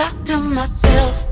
talk to myself.